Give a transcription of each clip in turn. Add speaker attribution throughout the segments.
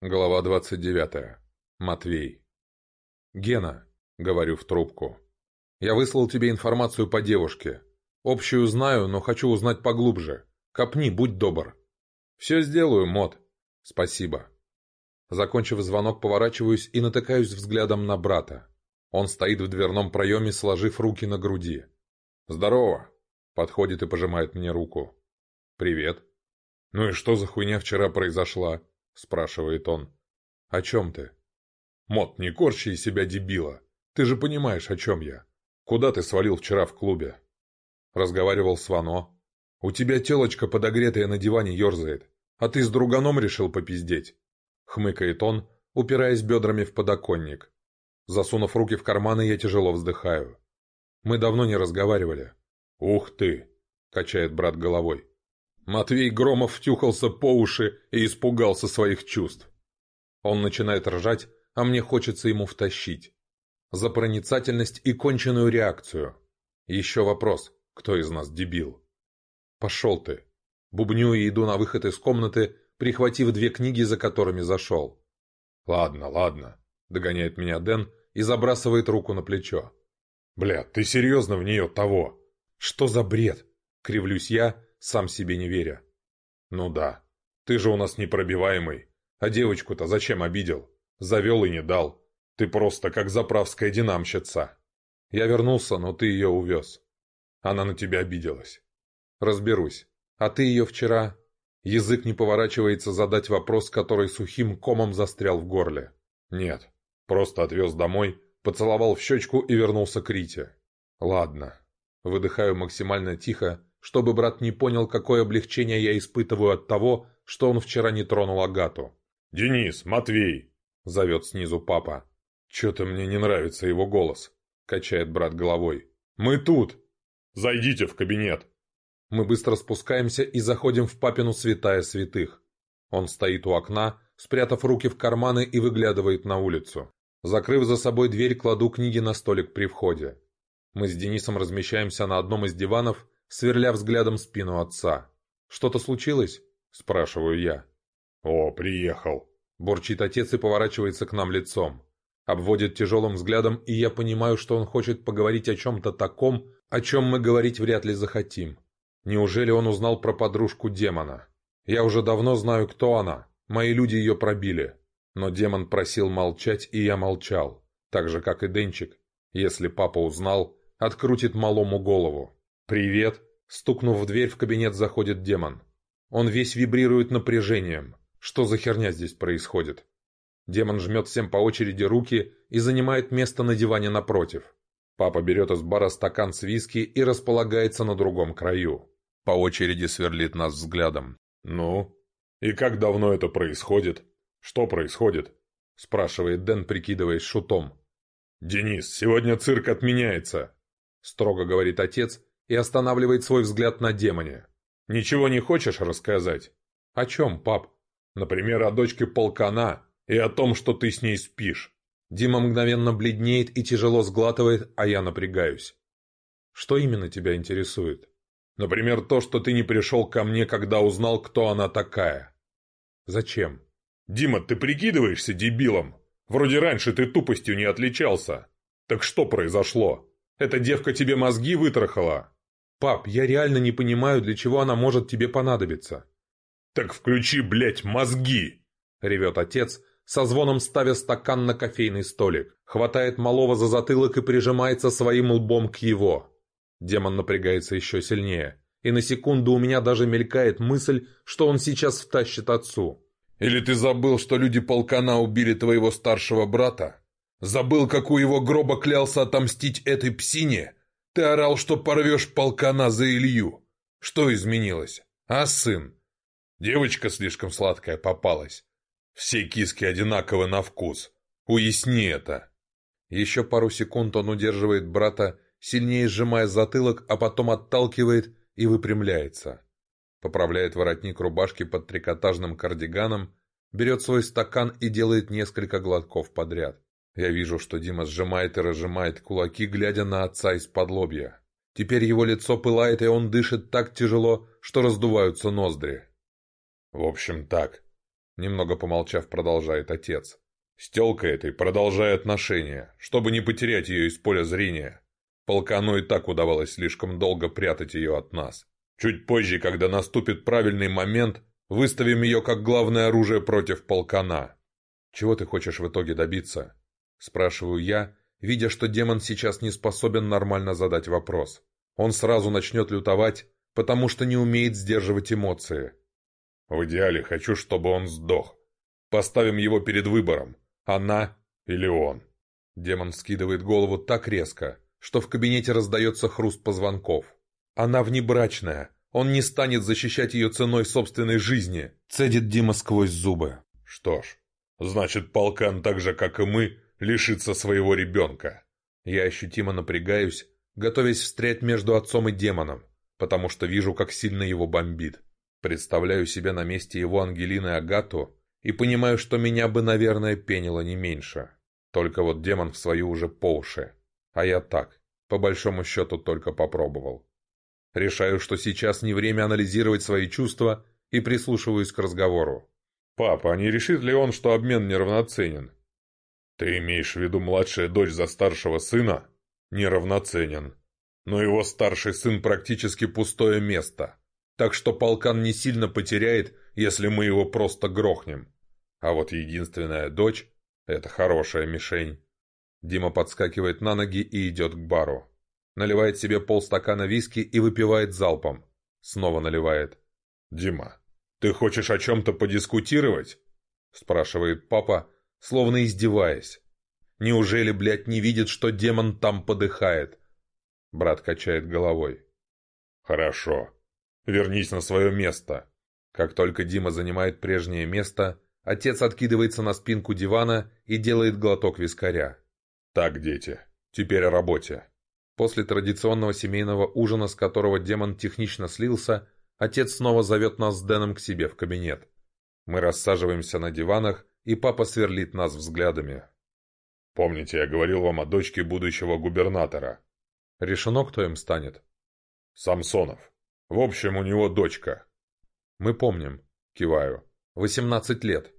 Speaker 1: Глава 29. Матвей. «Гена», — говорю в трубку, — «я выслал тебе информацию по девушке. Общую знаю, но хочу узнать поглубже. Копни, будь добр». «Все сделаю, Мот. Спасибо». Закончив звонок, поворачиваюсь и натыкаюсь взглядом на брата. Он стоит в дверном проеме, сложив руки на груди. «Здорово!» — подходит и пожимает мне руку. «Привет». «Ну и что за хуйня вчера произошла?» спрашивает он. «О чем ты?» «Мот, не корчи из себя дебила. Ты же понимаешь, о чем я. Куда ты свалил вчера в клубе?» Разговаривал с Вано. «У тебя телочка подогретая на диване ерзает, а ты с друганом решил попиздеть?» Хмыкает он, упираясь бедрами в подоконник. Засунув руки в карманы, я тяжело вздыхаю. «Мы давно не разговаривали». «Ух ты!» – качает брат головой. Матвей Громов втюхался по уши и испугался своих чувств. Он начинает ржать, а мне хочется ему втащить. За проницательность и конченную реакцию. Еще вопрос, кто из нас дебил? Пошел ты. Бубню и иду на выход из комнаты, прихватив две книги, за которыми зашел. «Ладно, ладно», — догоняет меня Дэн и забрасывает руку на плечо. «Бля, ты серьезно в нее того? Что за бред?» — кривлюсь я, сам себе не веря. «Ну да, ты же у нас непробиваемый. А девочку-то зачем обидел? Завел и не дал. Ты просто как заправская динамщица. Я вернулся, но ты ее увез. Она на тебя обиделась. Разберусь. А ты ее вчера...» Язык не поворачивается задать вопрос, который сухим комом застрял в горле. «Нет, просто отвез домой, поцеловал в щечку и вернулся к Рите. Ладно». Выдыхаю максимально тихо, чтобы брат не понял, какое облегчение я испытываю от того, что он вчера не тронул Агату. «Денис, Матвей!» — зовет снизу папа. «Че-то мне не нравится его голос», — качает брат головой. «Мы тут! Зайдите в кабинет!» Мы быстро спускаемся и заходим в папину святая святых. Он стоит у окна, спрятав руки в карманы и выглядывает на улицу. Закрыв за собой дверь, кладу книги на столик при входе. Мы с Денисом размещаемся на одном из диванов сверля взглядом спину отца. «Что-то случилось?» – спрашиваю я. «О, приехал!» – бурчит отец и поворачивается к нам лицом. Обводит тяжелым взглядом, и я понимаю, что он хочет поговорить о чем-то таком, о чем мы говорить вряд ли захотим. Неужели он узнал про подружку демона? Я уже давно знаю, кто она. Мои люди ее пробили. Но демон просил молчать, и я молчал. Так же, как и Денчик. Если папа узнал, открутит малому голову. «Привет!» Стукнув в дверь, в кабинет заходит демон. Он весь вибрирует напряжением. Что за херня здесь происходит? Демон жмет всем по очереди руки и занимает место на диване напротив. Папа берет из бара стакан с виски и располагается на другом краю. По очереди сверлит нас взглядом. «Ну? И как давно это происходит? Что происходит?» спрашивает Дэн, прикидываясь шутом. «Денис, сегодня цирк отменяется!» строго говорит отец и останавливает свой взгляд на демоне. «Ничего не хочешь рассказать?» «О чем, пап?» «Например, о дочке полкана и о том, что ты с ней спишь». Дима мгновенно бледнеет и тяжело сглатывает, а я напрягаюсь. «Что именно тебя интересует?» «Например, то, что ты не пришел ко мне, когда узнал, кто она такая». «Зачем?» «Дима, ты прикидываешься дебилом? Вроде раньше ты тупостью не отличался. Так что произошло? Эта девка тебе мозги вытрахала?» Пап, я реально не понимаю, для чего она может тебе понадобиться. Так включи, блядь, мозги! Ревет отец, со звоном ставя стакан на кофейный столик. Хватает малого за затылок и прижимается своим лбом к его. Демон напрягается еще сильнее. И на секунду у меня даже мелькает мысль, что он сейчас втащит отцу. «Или ты забыл, что люди полкана убили твоего старшего брата? Забыл, как у его гроба клялся отомстить этой псине?» Ты орал, что порвешь полкана за Илью. Что изменилось? А сын? Девочка слишком сладкая попалась. Все киски одинаковы на вкус. Уясни это. Еще пару секунд он удерживает брата, сильнее сжимая затылок, а потом отталкивает и выпрямляется. Поправляет воротник рубашки под трикотажным кардиганом, берет свой стакан и делает несколько глотков подряд. Я вижу, что Дима сжимает и разжимает кулаки, глядя на отца из-под лобья. Теперь его лицо пылает, и он дышит так тяжело, что раздуваются ноздри. «В общем, так», — немного помолчав, продолжает отец. Стелка этой продолжай отношения, чтобы не потерять ее из поля зрения. Полкану и так удавалось слишком долго прятать ее от нас. Чуть позже, когда наступит правильный момент, выставим ее как главное оружие против полкана». «Чего ты хочешь в итоге добиться?» Спрашиваю я, видя, что демон сейчас не способен нормально задать вопрос. Он сразу начнет лютовать, потому что не умеет сдерживать эмоции. В идеале хочу, чтобы он сдох. Поставим его перед выбором, она или он. Демон скидывает голову так резко, что в кабинете раздается хруст позвонков. Она внебрачная, он не станет защищать ее ценой собственной жизни, цедит Дима сквозь зубы. Что ж, значит, полкан так же, как и мы, лишиться своего ребенка. Я ощутимо напрягаюсь, готовясь встрять между отцом и демоном, потому что вижу, как сильно его бомбит. Представляю себя на месте его Ангелины Агату и понимаю, что меня бы, наверное, пенило не меньше. Только вот демон в свою уже по уши. А я так, по большому счету, только попробовал. Решаю, что сейчас не время анализировать свои чувства и прислушиваюсь к разговору. «Папа, а не решит ли он, что обмен неравноценен? Ты имеешь в виду младшая дочь за старшего сына? Неравноценен. Но его старший сын практически пустое место. Так что полкан не сильно потеряет, если мы его просто грохнем. А вот единственная дочь — это хорошая мишень. Дима подскакивает на ноги и идет к бару. Наливает себе полстакана виски и выпивает залпом. Снова наливает. «Дима, ты хочешь о чем-то подискутировать?» Спрашивает папа, словно издеваясь. Неужели, блядь, не видит, что демон там подыхает? Брат качает головой. Хорошо. Вернись на свое место. Как только Дима занимает прежнее место, отец откидывается на спинку дивана и делает глоток вискаря. Так, дети, теперь о работе. После традиционного семейного ужина, с которого демон технично слился, отец снова зовет нас с Дэном к себе в кабинет. Мы рассаживаемся на диванах, и папа сверлит нас взглядами. «Помните, я говорил вам о дочке будущего губернатора. Решено, кто им станет?» «Самсонов. В общем, у него дочка». «Мы помним», — киваю. «Восемнадцать лет».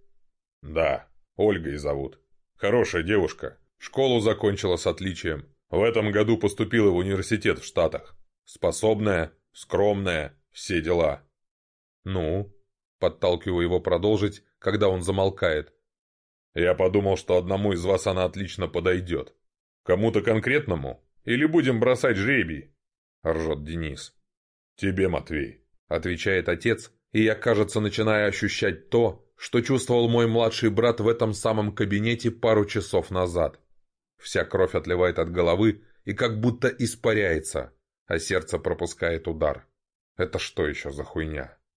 Speaker 1: «Да, Ольгой зовут. Хорошая девушка. Школу закончила с отличием. В этом году поступила в университет в Штатах. Способная, скромная, все дела». «Ну?» подталкиваю его продолжить, когда он замолкает. «Я подумал, что одному из вас она отлично подойдет. Кому-то конкретному? Или будем бросать жребий?» — ржет Денис. «Тебе, Матвей», — отвечает отец, и я, кажется, начинаю ощущать то, что чувствовал мой младший брат в этом самом кабинете пару часов назад. Вся кровь отливает от головы и как будто испаряется, а сердце пропускает удар. Это что еще за хуйня?